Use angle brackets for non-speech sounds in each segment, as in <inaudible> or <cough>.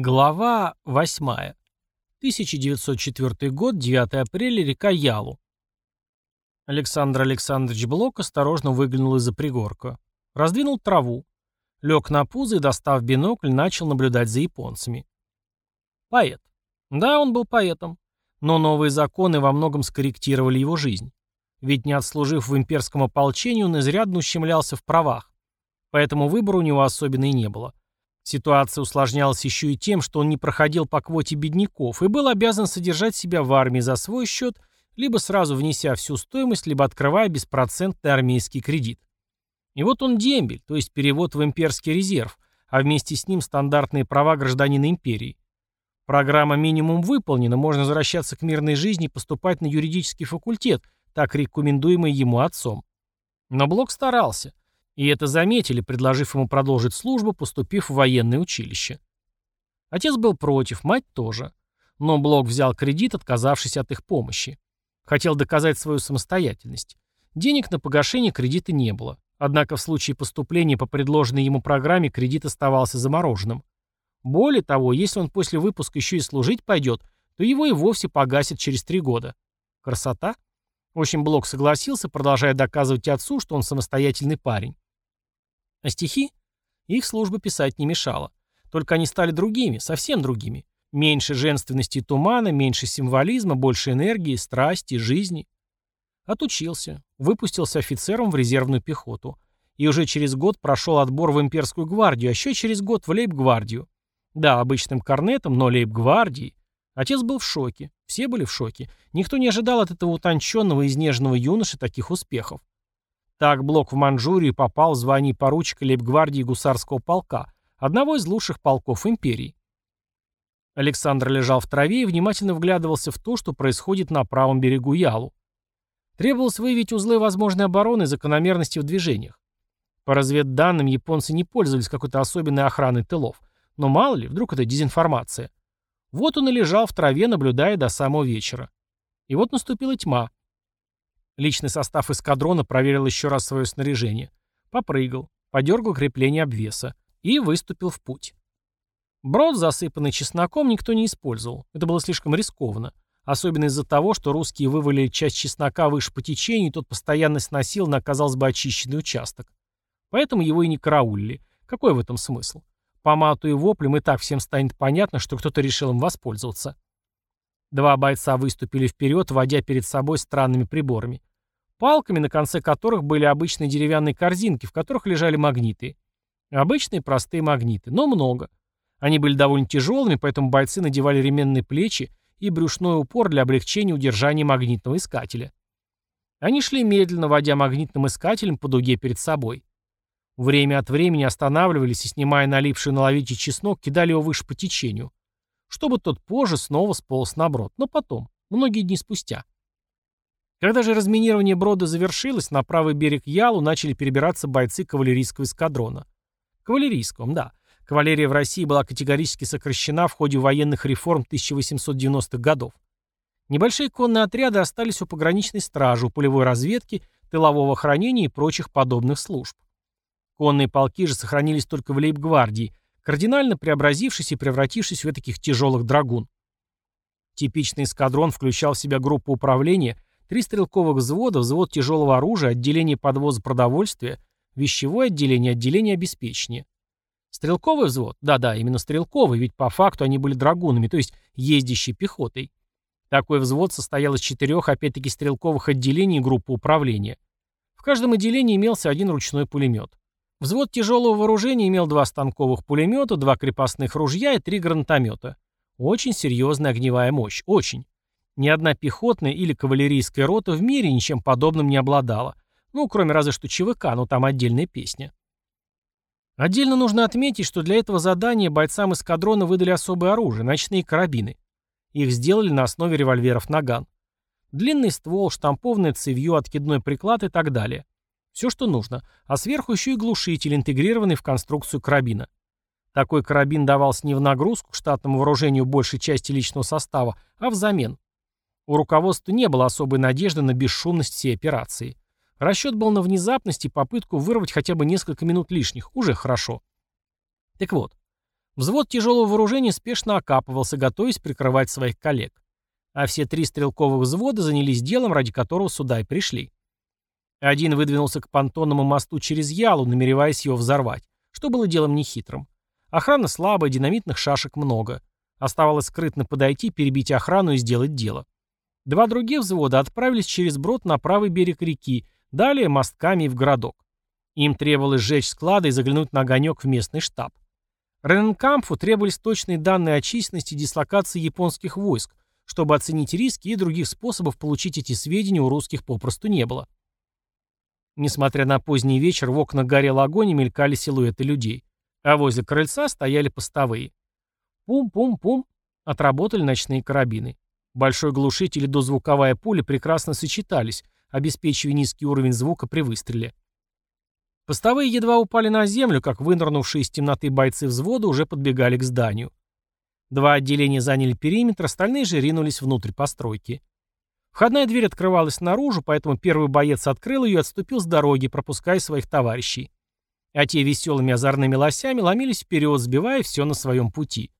Глава 8. 1904 год, 9 апреля, река Ялу. Александр Александрович Блок осторожно выглянул из-за пригорка. Раздвинул траву. Лег на пузо и, достав бинокль, начал наблюдать за японцами. Поэт. Да, он был поэтом. Но новые законы во многом скорректировали его жизнь. Ведь не отслужив в имперском ополчении, он изрядно ущемлялся в правах. Поэтому выбора у него особенно и не было. Ситуация усложнялась еще и тем, что он не проходил по квоте бедняков и был обязан содержать себя в армии за свой счет, либо сразу внеся всю стоимость, либо открывая беспроцентный армейский кредит. И вот он дембель, то есть перевод в имперский резерв, а вместе с ним стандартные права гражданина империи. Программа минимум выполнена, можно возвращаться к мирной жизни и поступать на юридический факультет, так рекомендуемый ему отцом. Но Блок старался. И это заметили, предложив ему продолжить службу, поступив в военное училище. Отец был против, мать тоже. Но Блок взял кредит, отказавшись от их помощи. Хотел доказать свою самостоятельность. Денег на погашение кредита не было. Однако в случае поступления по предложенной ему программе кредит оставался замороженным. Более того, если он после выпуска еще и служить пойдет, то его и вовсе погасят через три года. Красота? В общем, Блок согласился, продолжая доказывать отцу, что он самостоятельный парень. А стихи? Их служба писать не мешала. Только они стали другими, совсем другими. Меньше женственности и тумана, меньше символизма, больше энергии, страсти, жизни. Отучился. Выпустился офицером в резервную пехоту. И уже через год прошел отбор в имперскую гвардию, а еще через год в лейб-гвардию. Да, обычным корнетом, но лейб-гвардии. Отец был в шоке. Все были в шоке. Никто не ожидал от этого утонченного и изнеженного юноши таких успехов. Так Блок в Манчжурии попал в звание поручика лейбгвардии гусарского полка, одного из лучших полков империи. Александр лежал в траве и внимательно вглядывался в то, что происходит на правом берегу Ялу. Требовалось выявить узлы возможной обороны и закономерности в движениях. По разведданным, японцы не пользовались какой-то особенной охраной тылов. Но мало ли, вдруг это дезинформация. Вот он и лежал в траве, наблюдая до самого вечера. И вот наступила тьма. Личный состав эскадрона проверил еще раз свое снаряжение. Попрыгал, подергал крепление обвеса и выступил в путь. Брод, засыпанный чесноком, никто не использовал. Это было слишком рискованно. Особенно из-за того, что русские вывалили часть чеснока выше по течению, и тот постоянно сносил на, казалось бы, очищенный участок. Поэтому его и не караулили. Какой в этом смысл? По мату и воплям и так всем станет понятно, что кто-то решил им воспользоваться. Два бойца выступили вперед, водя перед собой странными приборами палками, на конце которых были обычные деревянные корзинки, в которых лежали магниты. Обычные простые магниты, но много. Они были довольно тяжелыми, поэтому бойцы надевали ременные плечи и брюшной упор для облегчения удержания магнитного искателя. Они шли медленно, водя магнитным искателем по дуге перед собой. Время от времени останавливались и, снимая налипший на ловите чеснок, кидали его выше по течению, чтобы тот позже снова сполз на брод, но потом, многие дни спустя. Когда же разминирование брода завершилось, на правый берег Ялу начали перебираться бойцы кавалерийского эскадрона. Кавалерийского, да. Кавалерия в России была категорически сокращена в ходе военных реформ 1890-х годов. Небольшие конные отряды остались у пограничной стражи, у полевой разведки, тылового хранения и прочих подобных служб. Конные полки же сохранились только в лейб-гвардии, кардинально преобразившись и превратившись в таких тяжелых драгун. Типичный эскадрон включал в себя группу управления – Три стрелковых взвода, взвод тяжелого оружия, отделение подвоза продовольствия, вещевое отделение, отделение обеспечения. Стрелковый взвод? Да-да, именно стрелковый, ведь по факту они были драгунами, то есть ездящей пехотой. Такой взвод состоял из четырех, опять-таки, стрелковых отделений группы управления. В каждом отделении имелся один ручной пулемет. Взвод тяжелого вооружения имел два станковых пулемета, два крепостных ружья и три гранатомета. Очень серьезная огневая мощь, очень. Ни одна пехотная или кавалерийская рота в мире ничем подобным не обладала. Ну, кроме разве что ЧВК, но там отдельная песня. Отдельно нужно отметить, что для этого задания бойцам эскадрона выдали особое оружие – ночные карабины. Их сделали на основе револьверов «Наган». Длинный ствол, штампованное цевье, откидной приклад и так далее. Все, что нужно. А сверху еще и глушитель, интегрированный в конструкцию карабина. Такой карабин давался не в нагрузку к штатному вооружению большей части личного состава, а взамен. У руководства не было особой надежды на бесшумность всей операции. Расчет был на внезапность и попытку вырвать хотя бы несколько минут лишних. Уже хорошо. Так вот, Взвод тяжелого вооружения спешно окапывался, готовясь прикрывать своих коллег. А все три стрелковых взвода занялись делом, ради которого сюда и пришли. Один выдвинулся к понтонному мосту через Ялу, намереваясь его взорвать, что было делом нехитрым. Охрана слабая, динамитных шашек много. Оставалось скрытно подойти, перебить охрану и сделать дело. Два других взвода отправились через брод на правый берег реки, далее мостками в городок. Им требовалось сжечь склады и заглянуть на огонек в местный штаб. Рененкампфу требовались точные данные о численности и дислокации японских войск, чтобы оценить риски и других способов получить эти сведения у русских попросту не было. Несмотря на поздний вечер, в окнах горел огонь и мелькали силуэты людей, а возле крыльца стояли постовые. Пум-пум-пум, отработали ночные карабины. Большой глушитель и дозвуковая пуля прекрасно сочетались, обеспечивая низкий уровень звука при выстреле. Постовые едва упали на землю, как вынырнувшие из темноты бойцы взвода уже подбегали к зданию. Два отделения заняли периметр, остальные же ринулись внутрь постройки. Входная дверь открывалась наружу, поэтому первый боец открыл ее и отступил с дороги, пропуская своих товарищей. А те веселыми озорными лосями ломились вперед, сбивая все на своем пути.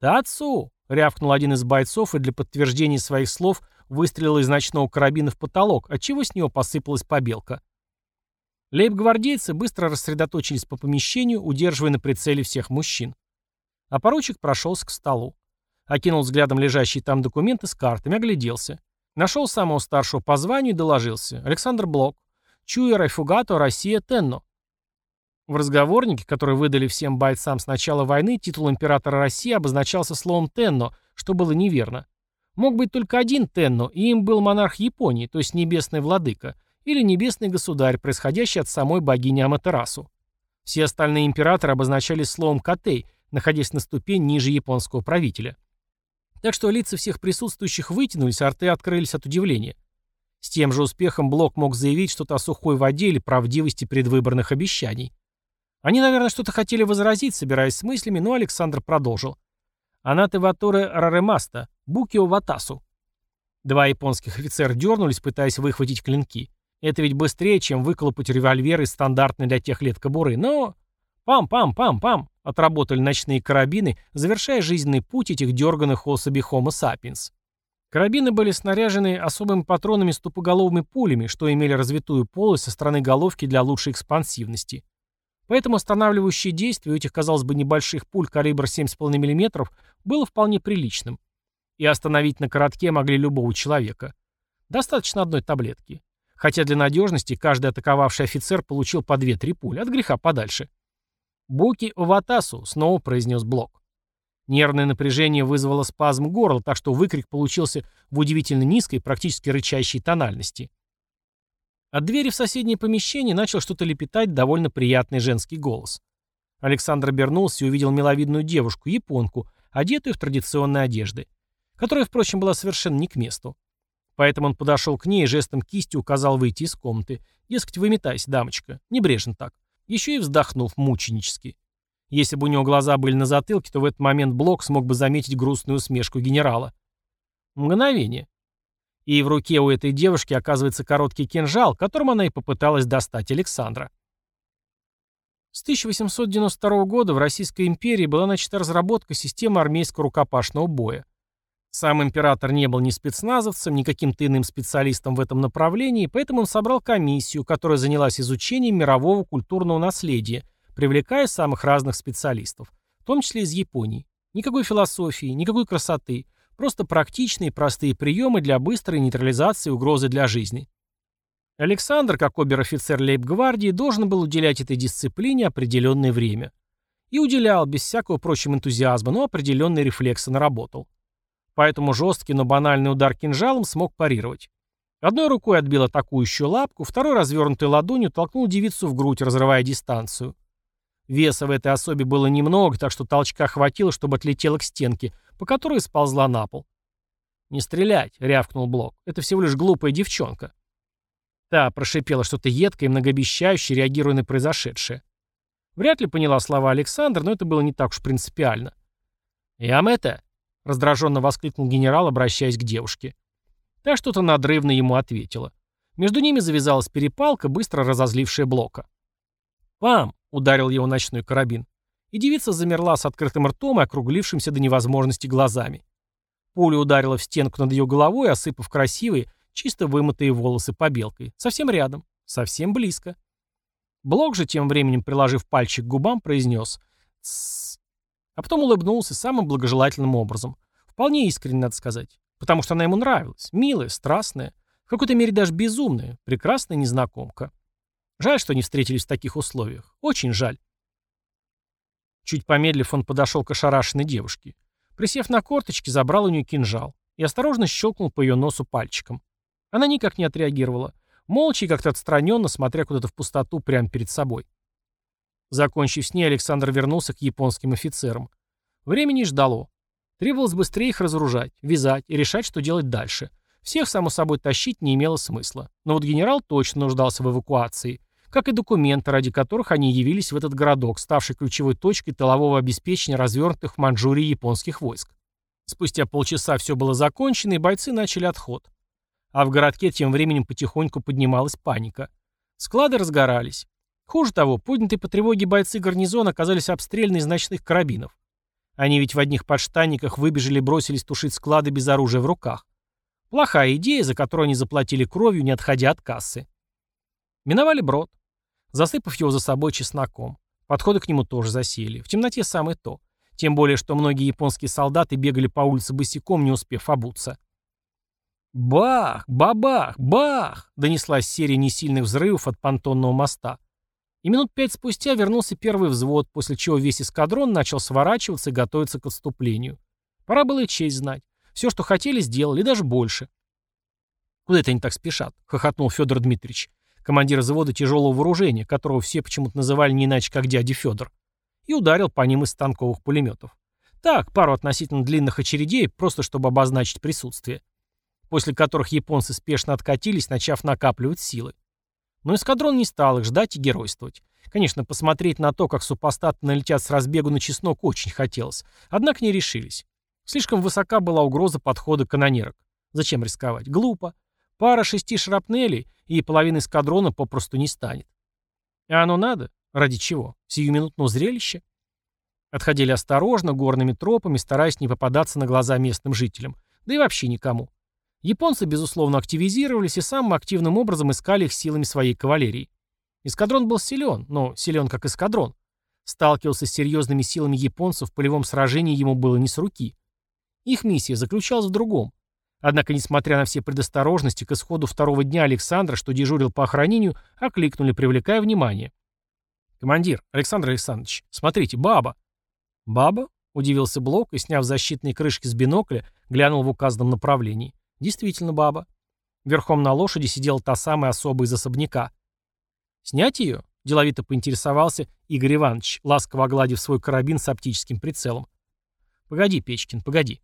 «Тацу!» — рявкнул один из бойцов и для подтверждения своих слов выстрелил из ночного карабина в потолок, отчего с него посыпалась побелка. Лейб-гвардейцы быстро рассредоточились по помещению, удерживая на прицеле всех мужчин. А поручик прошелся к столу. Окинул взглядом лежащие там документы с картами, огляделся. Нашел самого старшего по званию и доложился. Александр Блок. Чуя Райфугато, Россия, Тенно. В разговорнике, который выдали всем бойцам с начала войны, титул императора России обозначался словом «Тенно», что было неверно. Мог быть только один Тенно, и им был монарх Японии, то есть небесный владыка, или небесный государь, происходящий от самой богини Аматерасу. Все остальные императоры обозначались словом «Катей», находясь на ступень ниже японского правителя. Так что лица всех присутствующих вытянулись, а рты открылись от удивления. С тем же успехом Блок мог заявить что-то о сухой воде или правдивости предвыборных обещаний. Они, наверное, что-то хотели возразить, собираясь с мыслями, но Александр продолжил. «Анаты ваторе раремаста, букио ватасу». Два японских офицера дернулись, пытаясь выхватить клинки. Это ведь быстрее, чем выколопать револьвер из стандартной для тех лет кобуры, но... Пам-пам-пам-пам! Отработали ночные карабины, завершая жизненный путь этих дерганых особей Homo sapiens. Карабины были снаряжены особыми патронами с тупоголовыми пулями, что имели развитую полость со стороны головки для лучшей экспансивности. Поэтому останавливающее действие у этих, казалось бы, небольших пуль калибра 7,5 мм было вполне приличным. И остановить на коротке могли любого человека. Достаточно одной таблетки. Хотя для надежности каждый атаковавший офицер получил по 2-3 пули, от греха подальше. «Буки Оватасу», — снова произнес Блок. Нервное напряжение вызвало спазм горла, так что выкрик получился в удивительно низкой, практически рычащей тональности. От двери в соседнее помещение начал что-то лепетать довольно приятный женский голос. Александр обернулся и увидел миловидную девушку, японку, одетую в традиционные одежды, которая, впрочем, была совершенно не к месту. Поэтому он подошел к ней и жестом кисти указал выйти из комнаты. Дескать, выметайся, дамочка. Небрежно так. Еще и вздохнув мученически. Если бы у него глаза были на затылке, то в этот момент Блок смог бы заметить грустную усмешку генерала. Мгновение. И в руке у этой девушки оказывается короткий кинжал, которым она и попыталась достать Александра. С 1892 года в Российской империи была начата разработка системы армейского рукопашного боя. Сам император не был ни спецназовцем, ни каким-то иным специалистом в этом направлении, поэтому он собрал комиссию, которая занялась изучением мирового культурного наследия, привлекая самых разных специалистов, в том числе из Японии. Никакой философии, никакой красоты, Просто практичные простые приемы для быстрой нейтрализации угрозы для жизни. Александр, как обер-офицер лейб-гвардии, должен был уделять этой дисциплине определенное время. И уделял, без всякого прочим энтузиазма, но определенные рефлексы наработал. Поэтому жесткий, но банальный удар кинжалом смог парировать. Одной рукой отбил атакующую лапку, второй развернутой ладонью толкнул девицу в грудь, разрывая дистанцию. Веса в этой особе было немного, так что толчка хватило, чтобы отлетела к стенке, по которой сползла на пол. «Не стрелять!» — рявкнул Блок. «Это всего лишь глупая девчонка». Та прошипела что-то едкое и многообещающее, реагируя на произошедшее. Вряд ли поняла слова Александр, но это было не так уж принципиально. «Ям это!» — раздраженно воскликнул генерал, обращаясь к девушке. Та что-то надрывно ему ответила. Между ними завязалась перепалка, быстро разозлившая Блока. «Пам!» — ударил его ночной карабин. И девица замерла с открытым ртом и округлившимся до невозможности глазами. Пуля ударила в стенку над ее головой, осыпав красивые, чисто вымытые волосы побелкой. Совсем рядом, совсем близко. Блок же, тем временем приложив пальчик к губам, произнес «Тссс». А потом улыбнулся самым благожелательным образом. Вполне искренне, надо сказать. Потому что она ему нравилась. Милая, страстная. В какой-то мере даже безумная. Прекрасная незнакомка. Жаль, что не встретились в таких условиях. Очень жаль. Чуть помедлив, он подошел к ошарашенной девушке. Присев на корточки, забрал у нее кинжал и осторожно щелкнул по ее носу пальчиком. Она никак не отреагировала. Молча и как-то отстраненно, смотря куда-то в пустоту прямо перед собой. Закончив с ней, Александр вернулся к японским офицерам. Времени ждало. Требовалось быстрее их разоружать, вязать и решать, что делать дальше. Всех, само собой, тащить не имело смысла. Но вот генерал точно нуждался в эвакуации, как и документы, ради которых они явились в этот городок, ставший ключевой точкой тылового обеспечения развернутых в Манчжурии японских войск. Спустя полчаса все было закончено, и бойцы начали отход. А в городке тем временем потихоньку поднималась паника. Склады разгорались. Хуже того, поднятые по тревоге бойцы гарнизона оказались обстреляны из ночных карабинов. Они ведь в одних подштанниках выбежали и бросились тушить склады без оружия в руках. Плохая идея, за которую они заплатили кровью, не отходя от кассы. Миновали брод, засыпав его за собой чесноком. Подходы к нему тоже засели. В темноте самое то. Тем более, что многие японские солдаты бегали по улице босиком, не успев обуться. Бах! Бабах! Бах! Донеслась серия несильных взрывов от понтонного моста. И минут пять спустя вернулся первый взвод, после чего весь эскадрон начал сворачиваться и готовиться к отступлению. Пора было и честь знать. Все, что хотели, сделали, даже больше. «Куда это они так спешат?» — хохотнул Федор Дмитриевич, командир завода тяжелого вооружения, которого все почему-то называли не иначе, как дядя Федор, и ударил по ним из станковых пулеметов. Так, пару относительно длинных очередей, просто чтобы обозначить присутствие после которых японцы спешно откатились, начав накапливать силы. Но эскадрон не стал их ждать и геройствовать. Конечно, посмотреть на то, как супостаты налетят с разбегу на чеснок, очень хотелось. Однако не решились. Слишком высока была угроза подхода канонерок. Зачем рисковать? Глупо. Пара шести шрапнелей, и половины эскадрона попросту не станет. А оно надо? Ради чего? Сиюминутного зрелища? Отходили осторожно, горными тропами, стараясь не попадаться на глаза местным жителям. Да и вообще никому. Японцы, безусловно, активизировались и самым активным образом искали их силами своей кавалерии. Эскадрон был силен, но силен как эскадрон. Сталкивался с серьезными силами японцев в полевом сражении ему было не с руки. Их миссия заключалась в другом. Однако, несмотря на все предосторожности, к исходу второго дня Александра, что дежурил по охранению, окликнули, привлекая внимание. «Командир, Александр Александрович, смотрите, баба!» «Баба?» — удивился Блок и, сняв защитные крышки с бинокля, глянул в указанном направлении. Действительно баба. Верхом на лошади сидела та самая особа из особняка. «Снять ее?» – деловито поинтересовался Игорь Иванович, ласково огладив свой карабин с оптическим прицелом. «Погоди, Печкин, погоди».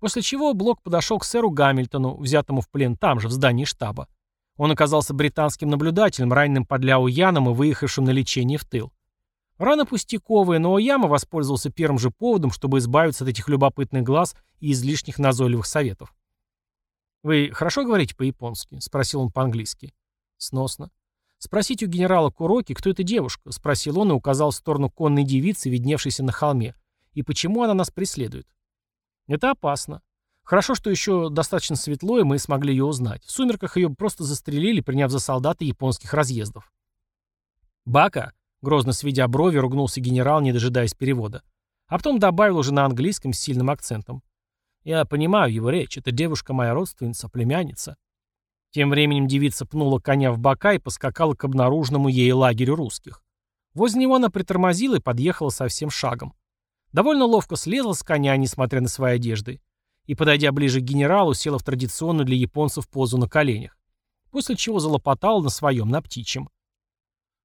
После чего Блок подошел к сэру Гамильтону, взятому в плен там же, в здании штаба. Он оказался британским наблюдателем, раненым под Ляо Яном и выехавшим на лечение в тыл. Рана пустяковая, но Ояма воспользовался первым же поводом, чтобы избавиться от этих любопытных глаз и излишних назойливых советов. «Вы хорошо говорите по-японски?» — спросил он по-английски. «Сносно». «Спросите у генерала Куроки, кто эта девушка?» — спросил он и указал в сторону конной девицы, видневшейся на холме. «И почему она нас преследует?» «Это опасно. Хорошо, что еще достаточно светло, и мы смогли ее узнать. В сумерках ее просто застрелили, приняв за солдата японских разъездов». «Бака!» — грозно сведя брови, ругнулся генерал, не дожидаясь перевода. А потом добавил уже на английском с сильным акцентом. Я понимаю его речь. Эта девушка моя родственница, племянница. Тем временем девица пнула коня в бока и поскакала к обнаруженному ей лагерю русских. Возле него она притормозила и подъехала совсем шагом. Довольно ловко слезла с коня, несмотря на свои одежды, и, подойдя ближе к генералу, села в традиционную для японцев позу на коленях, после чего залопотала на своем, на птичьем.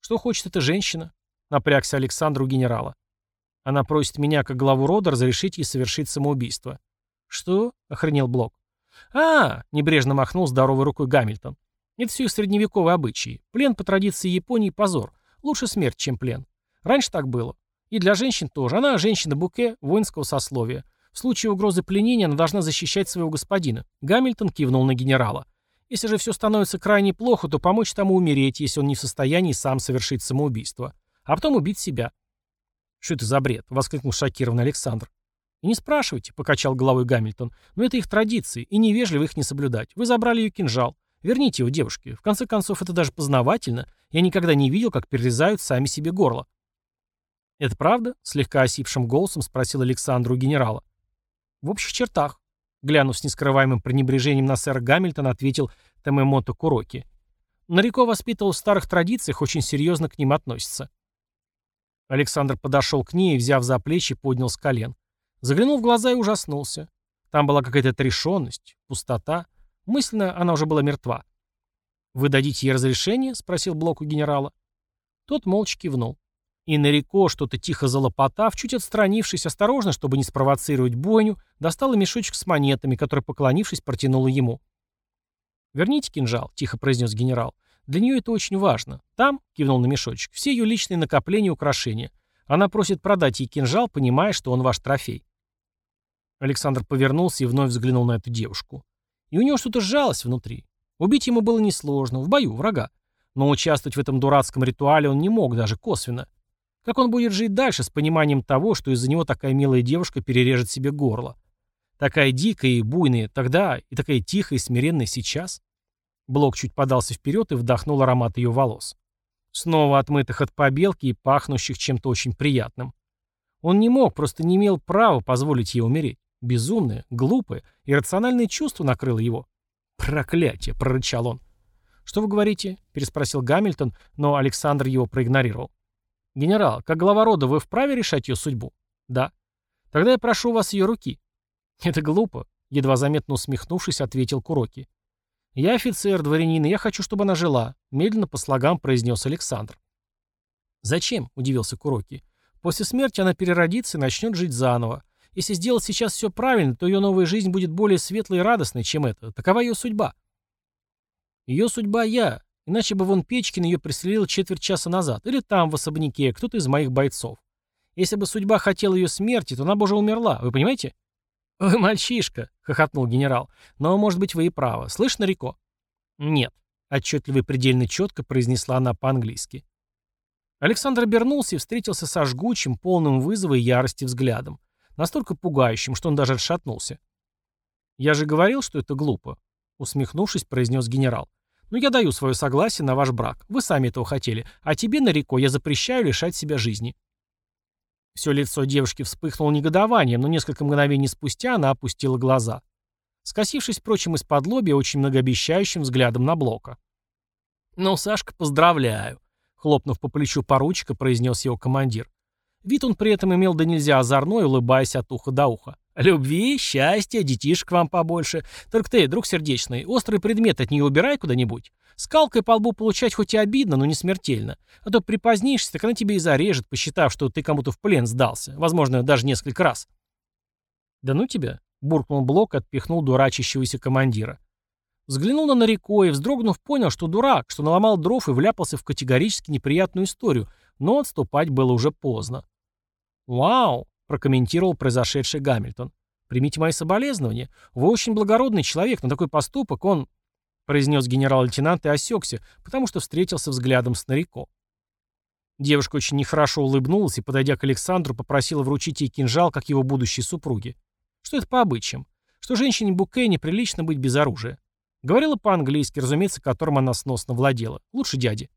«Что хочет эта женщина?» — напрягся Александр у генерала. «Она просит меня, как главу рода, разрешить ей совершить самоубийство. «Что?» — охренел Блок. «А!» — небрежно махнул здоровой рукой Гамильтон. «Это все их средневековые обычаи. Плен по традиции Японии — позор. Лучше смерть, чем плен. Раньше так было. И для женщин тоже. Она женщина-буке воинского сословия. В случае угрозы пленения она должна защищать своего господина». Гамильтон кивнул на генерала. «Если же все становится крайне плохо, то помочь тому умереть, если он не в состоянии сам совершить самоубийство. А потом убить себя». «Что это за бред?» — воскликнул шокированный Александр. «И не спрашивайте», — покачал головой Гамильтон. «Но это их традиции, и невежливо их не соблюдать. Вы забрали ее кинжал. Верните его девушке. В конце концов, это даже познавательно. Я никогда не видел, как перерезают сами себе горло». «Это правда?» — слегка осипшим голосом спросил Александр у генерала. «В общих чертах», — глянув с нескрываемым пренебрежением на сэра Гамильтона, ответил Тамемото Куроки. Нарико воспитывал в старых традициях, очень серьезно к ним относится. Александр подошел к ней взяв за плечи, поднял с колен. Заглянул в глаза и ужаснулся. Там была какая-то отрешенность, пустота. Мысленно она уже была мертва. «Вы дадите ей разрешение?» — спросил Блок у генерала. Тот молча кивнул. И Нарико, что-то тихо залопотав, чуть отстранившись, осторожно, чтобы не спровоцировать бойню, достала мешочек с монетами, который, поклонившись, протянула ему. «Верните кинжал», — тихо произнес генерал. «Для нее это очень важно. Там», — кивнул на мешочек, — «все ее личные накопления и украшения. Она просит продать ей кинжал, понимая, что он ваш трофей». Александр повернулся и вновь взглянул на эту девушку. И у него что-то сжалось внутри. Убить ему было несложно, в бою, врага. Но участвовать в этом дурацком ритуале он не мог даже косвенно. Как он будет жить дальше с пониманием того, что из-за него такая милая девушка перережет себе горло? Такая дикая и буйная тогда, и такая тихая и смиренная сейчас. Блок чуть подался вперед и вдохнул аромат ее волос. Снова отмытых от побелки и пахнущих чем-то очень приятным. Он не мог, просто не имел права позволить ей умереть. Безумное, глупое, иррациональное чувство накрыло его. «Проклятие!» — прорычал он. «Что вы говорите?» — переспросил Гамильтон, но Александр его проигнорировал. «Генерал, как глава рода вы вправе решать ее судьбу?» «Да». «Тогда я прошу у вас ее руки». «Это глупо», — едва заметно усмехнувшись, ответил Куроки. «Я офицер, дворянин, и я хочу, чтобы она жила», — медленно по слогам произнес Александр. «Зачем?» — удивился Куроки. «После смерти она переродится и начнет жить заново. Если сделать сейчас все правильно, то ее новая жизнь будет более светлой и радостной, чем эта. Такова ее судьба». «Ее судьба я, иначе бы вон Печкин ее пристрелил четверть часа назад, или там, в особняке, кто-то из моих бойцов. Если бы судьба хотела ее смерти, то она бы уже умерла, вы понимаете?» <laughs> «Вы мальчишка», — хохотнул генерал. «Но, может быть, вы и правы. Слышно, Рико?» «Нет», — отчетливо и предельно четко произнесла она по-английски. Александр обернулся и встретился со жгучим, полным вызова и ярости взглядом. Настолько пугающим, что он даже отшатнулся. «Я же говорил, что это глупо», — усмехнувшись, произнес генерал. «Но я даю свое согласие на ваш брак. Вы сами этого хотели. А тебе, Нарико, я запрещаю лишать себя жизни». Все лицо девушки вспыхнуло негодованием, но несколько мгновений спустя она опустила глаза. Скосившись, впрочем, из-под лобья очень многообещающим взглядом на Блока. «Ну, Сашка, поздравляю», — хлопнув по плечу поручика, произнес его командир. Вид он при этом имел да нельзя озорной, улыбаясь от уха до уха. «Любви, счастья, детишек вам побольше. Только ты, друг сердечный, острый предмет от нее убирай куда-нибудь. Скалкой по лбу получать хоть и обидно, но не смертельно. А то припозднишься, так она тебе и зарежет, посчитав, что ты кому-то в плен сдался. Возможно, даже несколько раз. «Да ну тебя!» — буркнул Блок отпихнул дурачащегося командира. Взглянул на Нарико и, вздрогнув, понял, что дурак, что наломал дров и вляпался в категорически неприятную историю, но отступать было уже поздно. «Вау!» — прокомментировал произошедший Гамильтон. «Примите мои соболезнования. Вы очень благородный человек, но такой поступок, он...» произнес генерал-лейтенант и осекся, потому что встретился взглядом с Нарико. Девушка очень нехорошо улыбнулась и, подойдя к Александру, попросила вручить ей кинжал, как его будущей супруге. Что это по обычаям? Что женщине Буке неприлично быть без оружия. Говорила по-английски, разумеется, которым она сносно владела. Лучше дяди.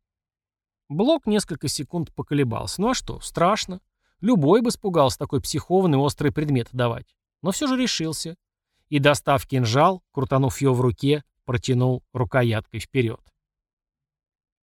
Блок несколько секунд поколебался. Ну а что, страшно. Любой бы испугался такой психованный острый предмет давать. Но все же решился. И, достав кинжал, крутанув ее в руке, протянул рукояткой вперед.